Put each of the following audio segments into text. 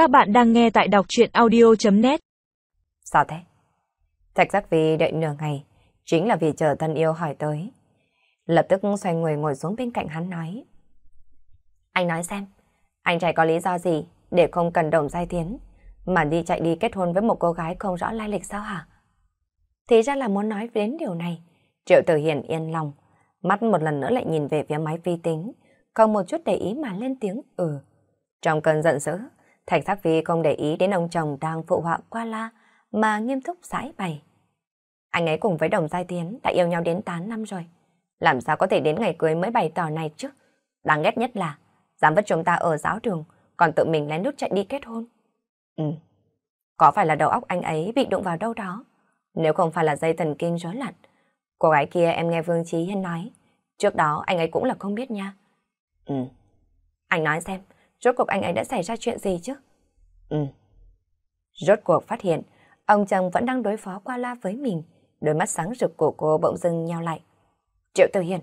Các bạn đang nghe tại đọc chuyện audio.net Sao thế? Thạch giác vi đợi nửa ngày, chính là vì chờ thân yêu hỏi tới. Lập tức xoay người ngồi xuống bên cạnh hắn nói. Anh nói xem, anh trai có lý do gì để không cần đồng giai tiến, mà đi chạy đi kết hôn với một cô gái không rõ lai lịch sao hả? Thì ra là muốn nói đến điều này. Triệu Tử Hiền yên lòng, mắt một lần nữa lại nhìn về phía máy vi tính, không một chút để ý mà lên tiếng ừ. Trong cơn giận dữ, Thạch Sắc Vi không để ý đến ông chồng đang phụ họa qua la, mà nghiêm túc giải bày. Anh ấy cùng với Đồng Giai Tiến đã yêu nhau đến 8 năm rồi. Làm sao có thể đến ngày cưới mới bày tỏ này chứ? Đáng ghét nhất là dám vứt chúng ta ở giáo trường, còn tự mình lén lút chạy đi kết hôn. Ừ, có phải là đầu óc anh ấy bị đụng vào đâu đó? Nếu không phải là dây thần kinh rối loạn, cô gái kia em nghe Vương Trí Hiên nói, trước đó anh ấy cũng là không biết nha. Ừ, anh nói xem, rốt cuộc anh ấy đã xảy ra chuyện gì chứ? Ừ. Rốt cuộc phát hiện, ông chồng vẫn đang đối phó qua la với mình, đôi mắt sáng rực của cô bỗng dưng nhao lại. Triệu Tử Hiền.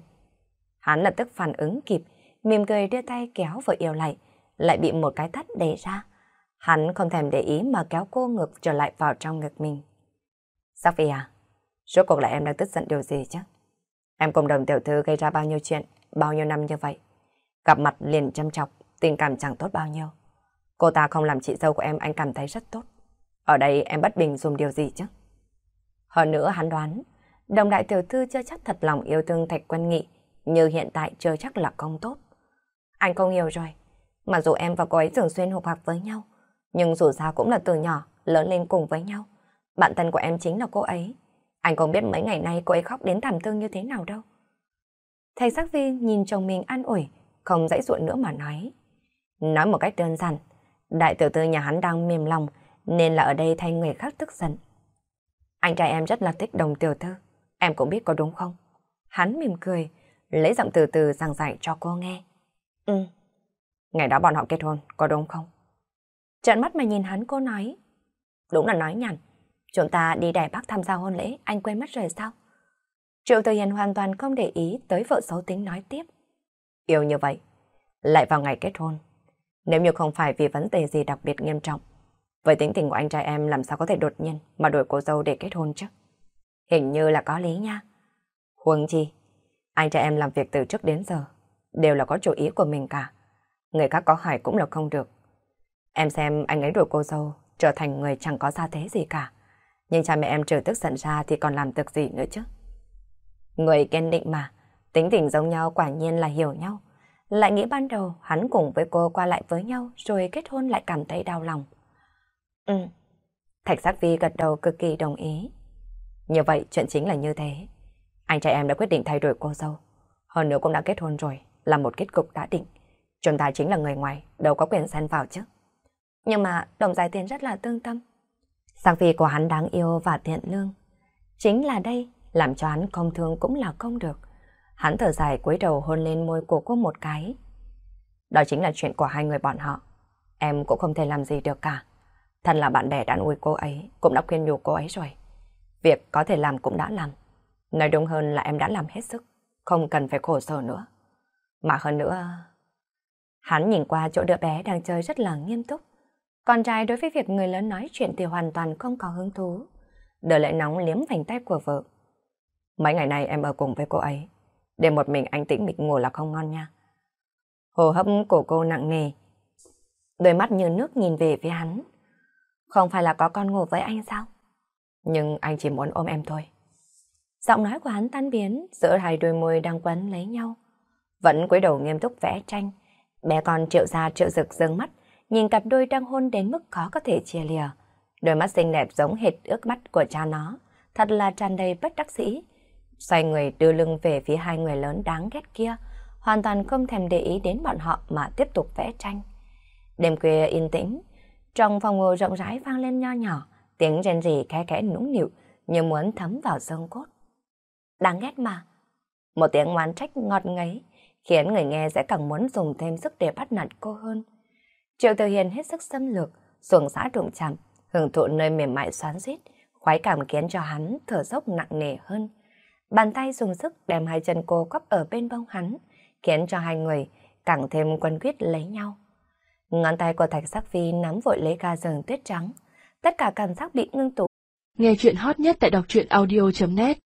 Hắn lập tức phản ứng kịp, mỉm cười đưa tay kéo vợ yêu lại, lại bị một cái tắt đẩy ra. Hắn không thèm để ý mà kéo cô ngược trở lại vào trong ngực mình. Sophie à, rốt cuộc là em đang tức giận điều gì chứ? Em cùng đồng tiểu thư gây ra bao nhiêu chuyện, bao nhiêu năm như vậy. Gặp mặt liền chăm chọc, tình cảm chẳng tốt bao nhiêu. Cô ta không làm chị dâu của em anh cảm thấy rất tốt. Ở đây em bất bình dùng điều gì chứ? Hơn nữa hắn đoán, đồng đại tiểu thư chưa chắc thật lòng yêu thương Thạch Quân Nghị, như hiện tại chưa chắc là công tốt. Anh không hiểu rồi, mặc dù em và cô ấy thường xuyên hộp hạc với nhau, nhưng dù sao cũng là từ nhỏ lớn lên cùng với nhau. Bạn thân của em chính là cô ấy. Anh không biết mấy ngày nay cô ấy khóc đến thảm thương như thế nào đâu. Thầy sắc vi nhìn chồng mình an ủi, không dãy ruộng nữa mà nói. Nói một cách đơn giản, đại tiểu thư nhà hắn đang mềm lòng, nên là ở đây thay người khác tức giận. Anh trai em rất là thích đồng tiểu thư, em cũng biết có đúng không? Hắn mỉm cười, lấy giọng từ từ giảng giải cho cô nghe. Ừ, ngày đó bọn họ kết hôn, có đúng không? Trận mắt mà nhìn hắn cô nói. Đúng là nói nhằn, chúng ta đi Đài Bắc tham gia hôn lễ, anh quên mất rồi sao? Triệu Tử Hiền hoàn toàn không để ý tới vợ xấu tính nói tiếp. Yêu như vậy, lại vào ngày kết hôn. Nếu như không phải vì vấn đề gì đặc biệt nghiêm trọng, với tính tình của anh trai em làm sao có thể đột nhiên mà đổi cô dâu để kết hôn chứ? Hình như là có lý nha. Huống chi, anh trai em làm việc từ trước đến giờ, đều là có chủ ý của mình cả. Người khác có hỏi cũng là không được. Em xem anh ấy đổi cô dâu, trở thành người chẳng có gia thế gì cả. Nhưng cha mẹ em trừ tức giận ra thì còn làm được gì nữa chứ? Người kiên định mà, tính tình giống nhau quả nhiên là hiểu nhau. Lại nghĩ ban đầu hắn cùng với cô qua lại với nhau rồi kết hôn lại cảm thấy đau lòng. Ừ. Thạch Giác Vi gật đầu cực kỳ đồng ý. Như vậy chuyện chính là như thế. Anh trai em đã quyết định thay đổi cô dâu. Hơn nữa cũng đã kết hôn rồi, là một kết cục đã định. Chúng ta chính là người ngoài, đâu có quyền xen vào chứ. Nhưng mà đồng giải tiền rất là tương tâm. Sang phi của hắn đáng yêu và thiện lương. Chính là đây, làm cho hắn không thương cũng là không được. Hắn thở dài cúi đầu hôn lên môi của cô một cái. Đó chính là chuyện của hai người bọn họ. Em cũng không thể làm gì được cả. Thân là bạn bè đã nuôi cô ấy, cũng đã khuyên nhủ cô ấy rồi. Việc có thể làm cũng đã làm. Nói đúng hơn là em đã làm hết sức, không cần phải khổ sở nữa. Mà hơn nữa... Hắn nhìn qua chỗ đứa bé đang chơi rất là nghiêm túc. Con trai đối với việc người lớn nói chuyện thì hoàn toàn không có hứng thú. Đợi lại nóng liếm vành tay của vợ. Mấy ngày nay em ở cùng với cô ấy. Để một mình anh tĩnh mịch ngủ là không ngon nha. Hồ hấp của cô nặng nề. Đôi mắt như nước nhìn về phía hắn. Không phải là có con ngủ với anh sao? Nhưng anh chỉ muốn ôm em thôi. Giọng nói của hắn tan biến giữa hai đôi môi đang quấn lấy nhau. Vẫn cúi đầu nghiêm túc vẽ tranh. Bé con triệu ra triệu rực dương mắt, nhìn cặp đôi đang hôn đến mức khó có thể chia lìa. Đôi mắt xinh đẹp giống hệt ước mắt của cha nó, thật là tràn đầy bất đắc sĩ. Xoay người đưa lưng về phía hai người lớn đáng ghét kia, hoàn toàn không thèm để ý đến bọn họ mà tiếp tục vẽ tranh. Đêm khuya yên tĩnh, trong phòng ngủ rộng rãi vang lên nho nhỏ, tiếng rên rỉ khẽ khẽ nũng nịu như muốn thấm vào xương cốt. Đáng ghét mà. Một tiếng oán trách ngọt ngấy, khiến người nghe sẽ càng muốn dùng thêm sức để bắt nạt cô hơn. Triệu Tử Hiền hết sức xâm lược, xuồng xã đụng chạm, hưởng thụ nơi mềm mại xoắn xít, khoái cảm khiến cho hắn thở dốc nặng nề hơn. Bàn tay dùng sức đem hai chân cô quắp ở bên bông hắn, khiến cho hai người càng thêm quân quyết lấy nhau. Ngón tay của Thạch Sắc Phi nắm vội lấy ga giường tuyết trắng. Tất cả cảm giác bị ngưng tụ. Nghe chuyện hot nhất tại đọc truyện audio.net